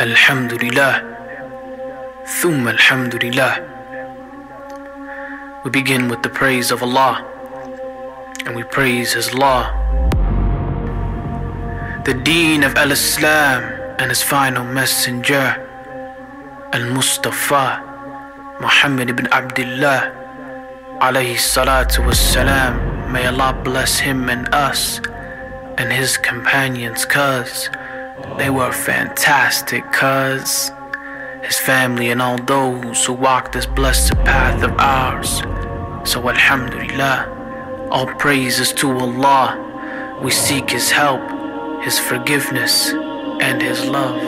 Alhamdulillah. Thumma Alhamdulillah. We begin with the praise of Allah and we praise His law. The deen of Al Islam and His final messenger, Al Mustafa, Muhammad ibn Abdullah, alayhi salatu wassalam. May Allah bless him and us and his companions, cuz they were fantastic, cuz his family and all those who walked this blessed path of ours. So, Alhamdulillah, all praises to Allah. We seek His help, His forgiveness, and His love.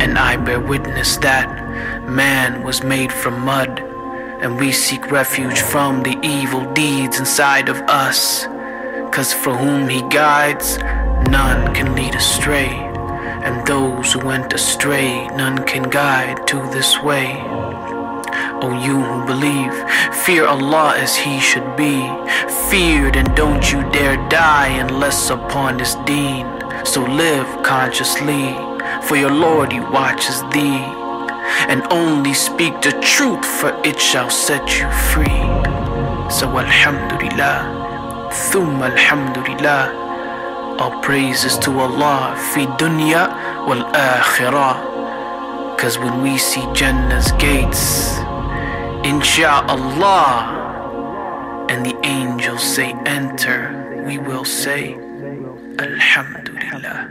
And I bear witness that man was made from mud, and we seek refuge from the evil deeds inside of us. Cause for whom He guides, none can lead astray, and those who went astray, none can guide to this way. O you who believe, fear Allah as He should be. Feared and don't you dare die unless upon His deen. So live consciously, for your Lord He watches thee. And only speak the truth, for it shall set you free. So Alhamdulillah, Thumma Alhamdulillah. All praises to Allah fi dunya wal akhirah. Cause when we see Jannah's gates, Insha'Allah, and the angels say enter, we will say Alhamdulillah.